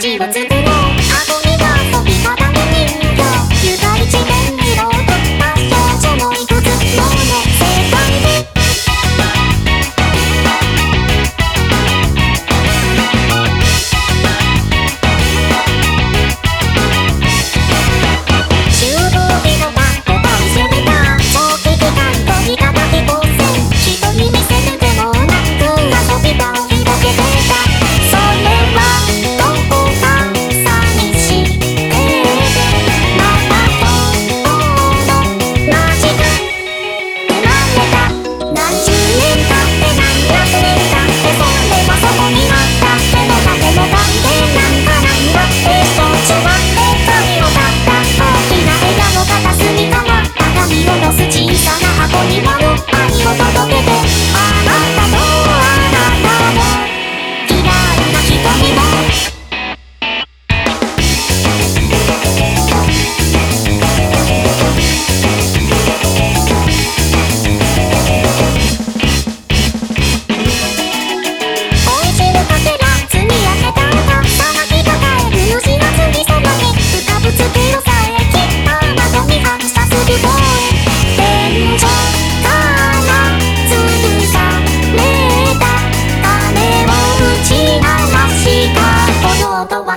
ちをつ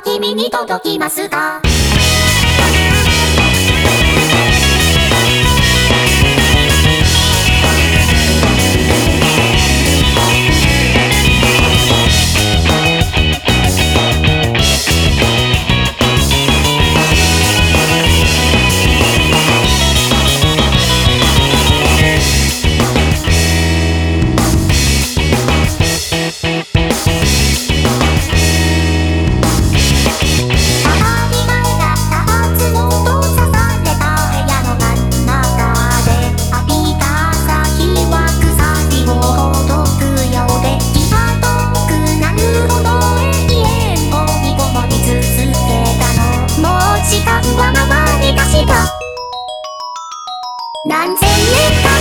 君に届きますか dance.